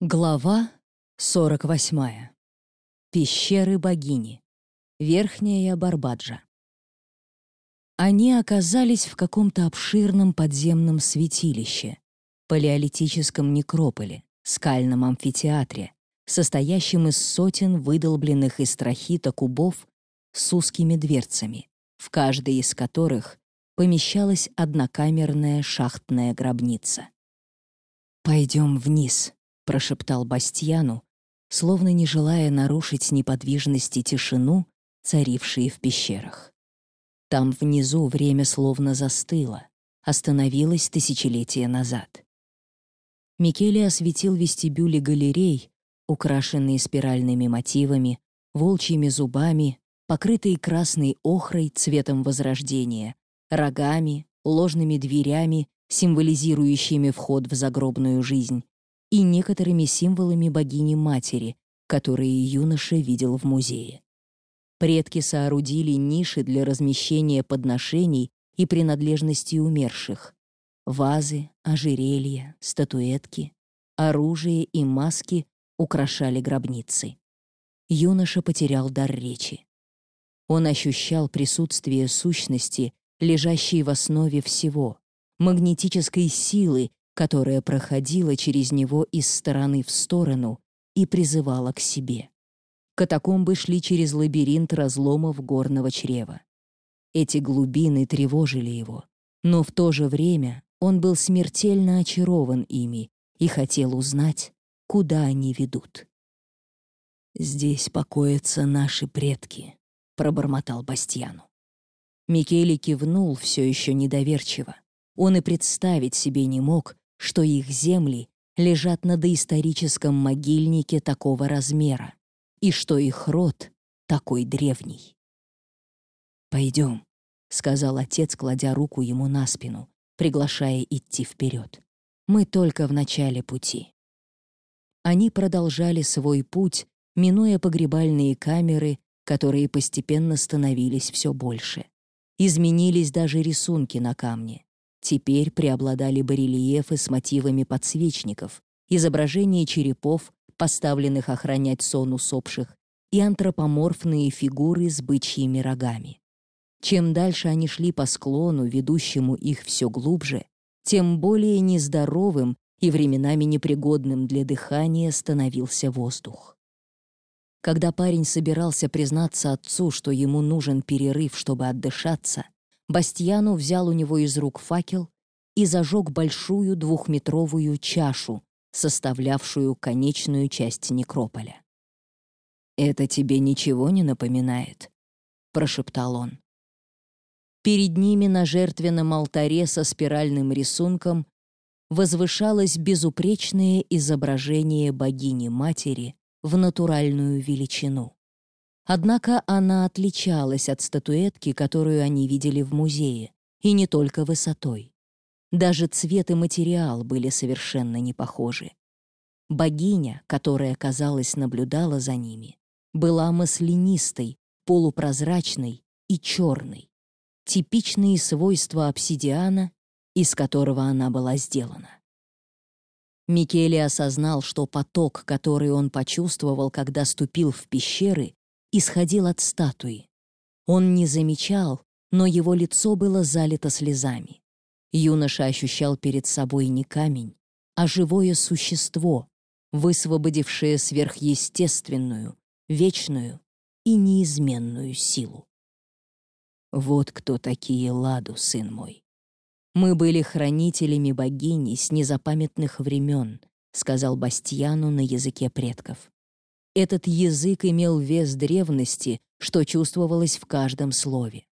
Глава 48. Пещеры богини. Верхняя Барбаджа. Они оказались в каком-то обширном подземном святилище, палеолитическом некрополе, скальном амфитеатре, состоящем из сотен выдолбленных из трахита кубов с узкими дверцами, в каждой из которых помещалась однокамерная шахтная гробница. «Пойдем вниз», прошептал Бастьяну, словно не желая нарушить неподвижность и тишину, царившие в пещерах. Там внизу время словно застыло, остановилось тысячелетия назад. Микеле осветил вестибюли галерей, украшенные спиральными мотивами, волчьими зубами, покрытые красной охрой цветом Возрождения, рогами, ложными дверями, символизирующими вход в загробную жизнь, и некоторыми символами богини-матери, которые юноша видел в музее. Предки соорудили ниши для размещения подношений и принадлежностей умерших. Вазы, ожерелья, статуэтки, оружие и маски украшали гробницы. Юноша потерял дар речи. Он ощущал присутствие сущности, лежащей в основе всего, магнетической силы, которая проходила через него из стороны в сторону и призывала к себе. Катакомбы шли через лабиринт разломов горного чрева. Эти глубины тревожили его, но в то же время он был смертельно очарован ими и хотел узнать, куда они ведут. «Здесь покоятся наши предки», — пробормотал Бастьяну. Микеле кивнул все еще недоверчиво. Он и представить себе не мог, что их земли лежат на доисторическом могильнике такого размера и что их род такой древний. «Пойдем», — сказал отец, кладя руку ему на спину, приглашая идти вперед. «Мы только в начале пути». Они продолжали свой путь, минуя погребальные камеры, которые постепенно становились все больше. Изменились даже рисунки на камне. Теперь преобладали барельефы с мотивами подсвечников, изображения черепов, поставленных охранять сон усопших, и антропоморфные фигуры с бычьими рогами. Чем дальше они шли по склону, ведущему их все глубже, тем более нездоровым и временами непригодным для дыхания становился воздух. Когда парень собирался признаться отцу, что ему нужен перерыв, чтобы отдышаться, Бастьяну взял у него из рук факел и зажег большую двухметровую чашу, составлявшую конечную часть некрополя. «Это тебе ничего не напоминает?» — прошептал он. Перед ними на жертвенном алтаре со спиральным рисунком возвышалось безупречное изображение богини-матери в натуральную величину. Однако она отличалась от статуэтки, которую они видели в музее, и не только высотой. Даже цвет и материал были совершенно не похожи. Богиня, которая, казалось, наблюдала за ними, была маслянистой, полупрозрачной и черной. Типичные свойства обсидиана, из которого она была сделана. Микеле осознал, что поток, который он почувствовал, когда ступил в пещеры, исходил от статуи. Он не замечал, но его лицо было залито слезами. Юноша ощущал перед собой не камень, а живое существо, высвободившее сверхъестественную, вечную и неизменную силу. Вот кто такие Ладу, сын мой. Мы были хранителями богини с незапамятных времен, сказал Бастьяну на языке предков. Этот язык имел вес древности, что чувствовалось в каждом слове.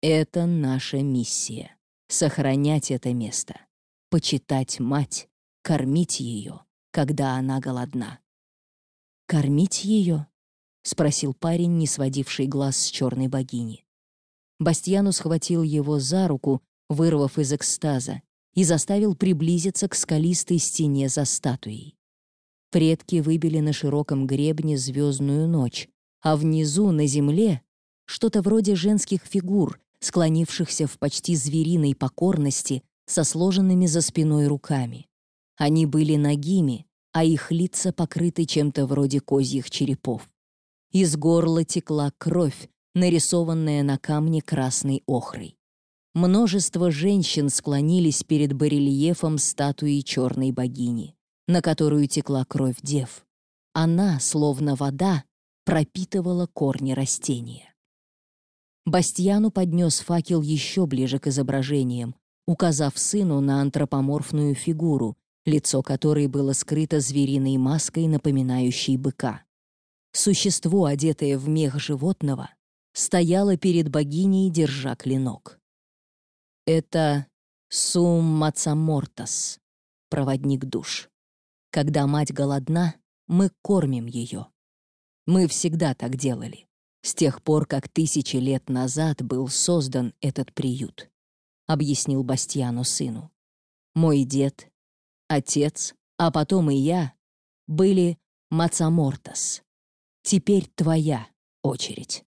Это наша миссия — сохранять это место, почитать мать, кормить ее, когда она голодна. «Кормить ее?» — спросил парень, не сводивший глаз с черной богини. Бастьяну схватил его за руку, вырвав из экстаза, и заставил приблизиться к скалистой стене за статуей. Предки выбили на широком гребне звездную ночь, а внизу, на земле, что-то вроде женских фигур, склонившихся в почти звериной покорности со сложенными за спиной руками. Они были нагими, а их лица покрыты чем-то вроде козьих черепов. Из горла текла кровь, нарисованная на камне красной охрой. Множество женщин склонились перед барельефом статуи черной богини, на которую текла кровь дев. Она, словно вода, пропитывала корни растения. Бастьяну поднес факел еще ближе к изображениям, указав сыну на антропоморфную фигуру, лицо которой было скрыто звериной маской, напоминающей быка. Существо, одетое в мех животного, стояло перед богиней, держа клинок. Это Сум Мацамортас, проводник душ. Когда мать голодна, мы кормим ее. Мы всегда так делали, с тех пор, как тысячи лет назад был создан этот приют, объяснил Бастьяну сыну. Мой дед, отец, а потом и я были Мацамортас. Теперь твоя очередь.